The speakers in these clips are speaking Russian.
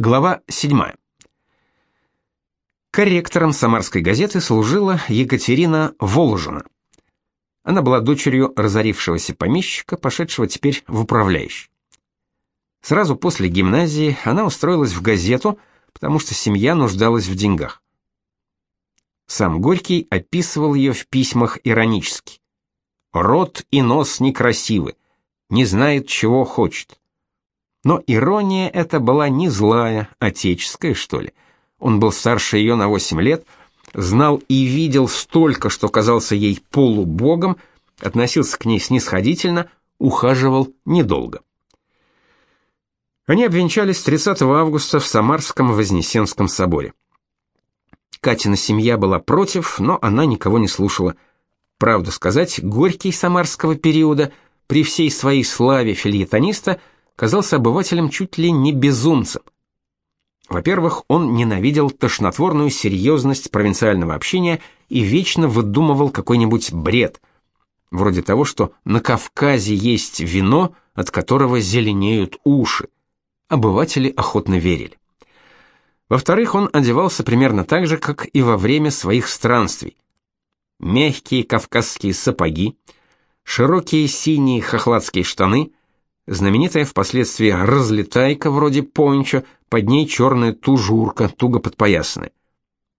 Глава 7. Корректором Самарской газеты служила Екатерина Воложина. Она была дочерью разорившегося помещика, пошедшего теперь в управляющий. Сразу после гимназии она устроилась в газету, потому что семья нуждалась в деньгах. Сам Горький описывал ее в письмах иронически. «Рот и нос некрасивы, не знает, чего хочет». Но ирония эта была не злая, отеческая, что ли. Он был старше ее на 8 лет, знал и видел столько, что казался ей полубогом, относился к ней снисходительно, ухаживал недолго. Они обвенчались 30 августа в Самарском Вознесенском соборе. Катина семья была против, но она никого не слушала. Правду сказать, Горький самарского периода, при всей своей славе фильетониста, казался обывателем чуть ли не безумцем. Во-первых, он ненавидел тошнотворную серьезность провинциального общения и вечно выдумывал какой-нибудь бред, вроде того, что на Кавказе есть вино, от которого зеленеют уши. Обыватели охотно верили. Во-вторых, он одевался примерно так же, как и во время своих странствий. Мягкие кавказские сапоги, широкие синие хохладские штаны, знаменитая впоследствии разлетайка вроде пончо, под ней черная тужурка, туго подпоясанная.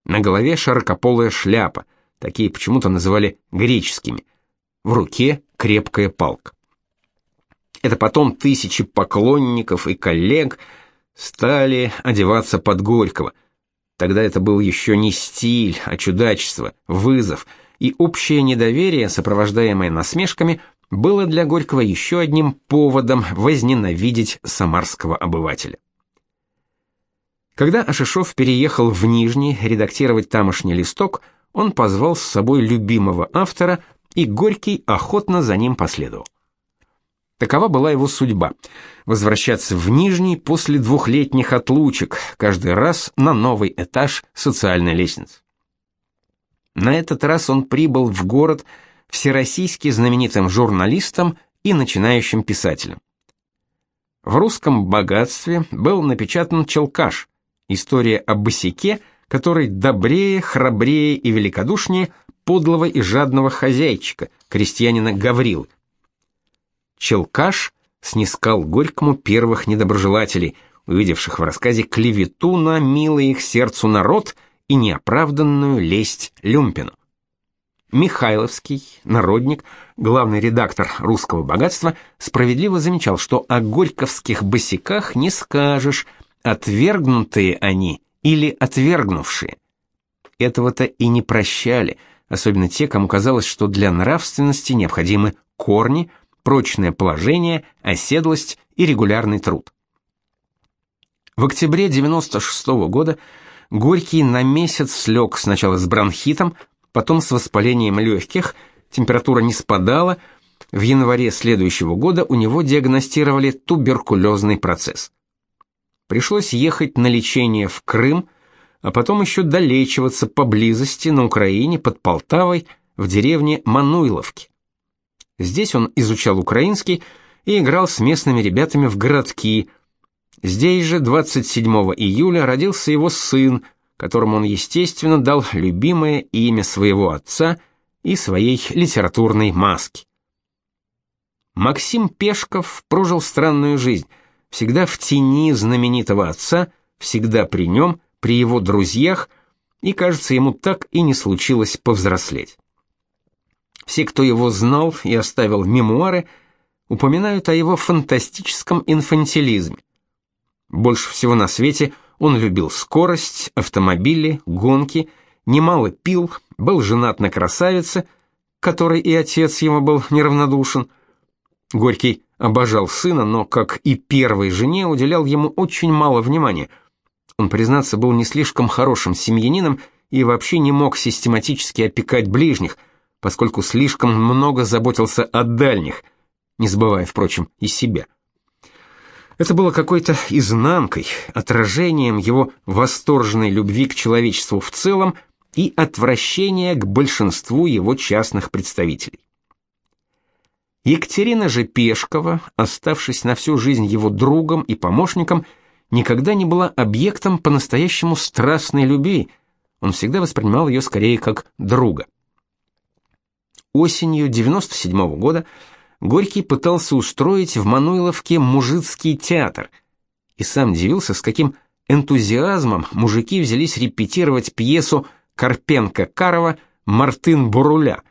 На голове широкополая шляпа, такие почему-то называли греческими. В руке крепкая палка. Это потом тысячи поклонников и коллег стали одеваться под Горького. Тогда это был еще не стиль, а чудачество, вызов, и общее недоверие, сопровождаемое насмешками, было для Горького еще одним поводом возненавидеть самарского обывателя. Когда Ашишов переехал в Нижний редактировать тамошний листок, он позвал с собой любимого автора, и Горький охотно за ним последовал. Такова была его судьба возвращаться в Нижний после двухлетних отлучек, каждый раз на новый этаж социальной лестницы. На этот раз он прибыл в город всероссийски знаменитым журналистом и начинающим писателем. В русском богатстве был напечатан Челкаш, история о босяке, который добрее, храбрее и великодушнее подлого и жадного хозяйчика, крестьянина Гаврилы. Челкаш снискал Горькому первых недоброжелателей, увидевших в рассказе клевету на милый их сердцу народ и неоправданную лесть Люмпину. Михайловский, народник, главный редактор «Русского богатства», справедливо замечал, что о горьковских босиках не скажешь, отвергнутые они или отвергнувшие. Этого-то и не прощали, особенно те, кому казалось, что для нравственности необходимы корни, прочное положение, оседлость и регулярный труд. В октябре 96 -го года Горький на месяц слег сначала с бронхитом, потом с воспалением легких, температура не спадала, в январе следующего года у него диагностировали туберкулезный процесс. Пришлось ехать на лечение в Крым, а потом еще долечиваться поблизости на Украине под Полтавой в деревне Мануйловки. Здесь он изучал украинский и играл с местными ребятами в городки. Здесь же 27 июля родился его сын, которому он, естественно, дал любимое имя своего отца и своей литературной маски. Максим Пешков прожил странную жизнь, всегда в тени знаменитого отца, всегда при нем, при его друзьях, и, кажется, ему так и не случилось повзрослеть. Все, кто его знал и оставил мемуары, упоминают о его фантастическом инфантилизме. Больше всего на свете – он любил скорость, автомобили, гонки, немало пил, был женат на красавице, которой и отец ему был неравнодушен. Горький обожал сына, но, как и первой жене, уделял ему очень мало внимания. Он, признаться, был не слишком хорошим семьянином и вообще не мог систематически опекать ближних, поскольку слишком много заботился о дальних, не забывая, впрочем, и себя. Это было какой-то изнанкой, отражением его восторженной любви к человечеству в целом и отвращения к большинству его частных представителей. Екатерина же Пешкова, оставшись на всю жизнь его другом и помощником, никогда не была объектом по-настоящему страстной любви. Он всегда воспринимал ее скорее как друга. Осенью 97 -го года Горький пытался устроить в Мануиловке мужицкий театр и сам удивился, с каким энтузиазмом мужики взялись репетировать пьесу Карпенко-Карова «Мартын Буруля».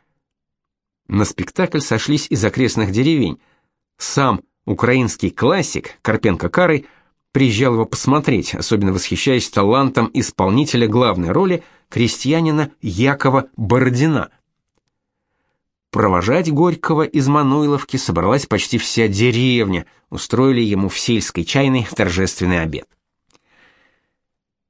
На спектакль сошлись из окрестных деревень. Сам украинский классик Карпенко-Карый приезжал его посмотреть, особенно восхищаясь талантом исполнителя главной роли крестьянина Якова Бородина – Провожать Горького из Мануиловки собралась почти вся деревня, устроили ему в сельской чайной торжественный обед.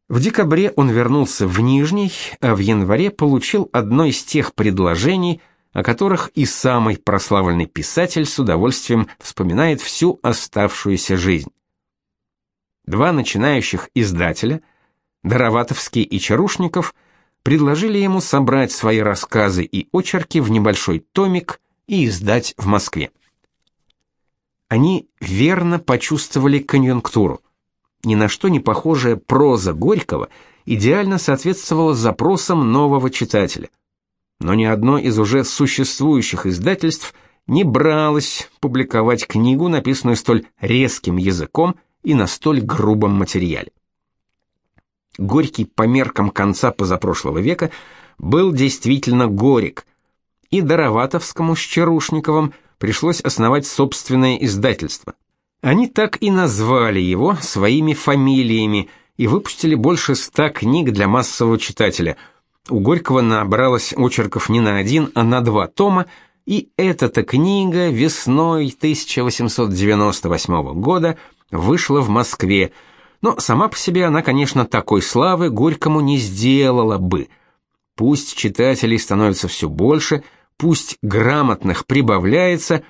В декабре он вернулся в Нижний, а в январе получил одно из тех предложений, о которых и самый прославленный писатель с удовольствием вспоминает всю оставшуюся жизнь. Два начинающих издателя, Дароватовский и Чарушников – предложили ему собрать свои рассказы и очерки в небольшой томик и издать в Москве. Они верно почувствовали конъюнктуру. Ни на что не похожая проза Горького идеально соответствовала запросам нового читателя. Но ни одно из уже существующих издательств не бралось публиковать книгу, написанную столь резким языком и на столь грубом материале. Горький по меркам конца позапрошлого века был действительно горек, и Дароватовскому с Чарушниковым пришлось основать собственное издательство. Они так и назвали его своими фамилиями и выпустили больше ста книг для массового читателя. У Горького набралось очерков не на один, а на два тома, и эта-то книга весной 1898 года вышла в Москве – но сама по себе она, конечно, такой славы Горькому не сделала бы. Пусть читателей становится все больше, пусть грамотных прибавляется,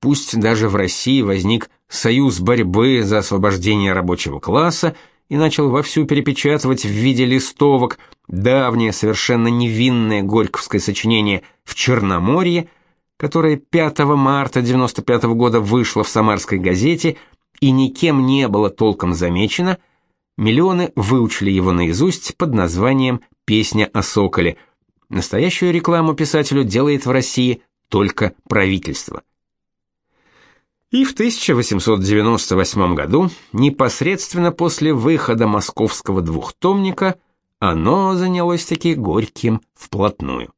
пусть даже в России возник союз борьбы за освобождение рабочего класса и начал вовсю перепечатывать в виде листовок давнее совершенно невинное горьковское сочинение «В Черноморье», которое 5 марта 95 года вышло в Самарской газете – и никем не было толком замечено, миллионы выучили его наизусть под названием «Песня о соколе». Настоящую рекламу писателю делает в России только правительство. И в 1898 году, непосредственно после выхода московского двухтомника, оно занялось таки Горьким вплотную.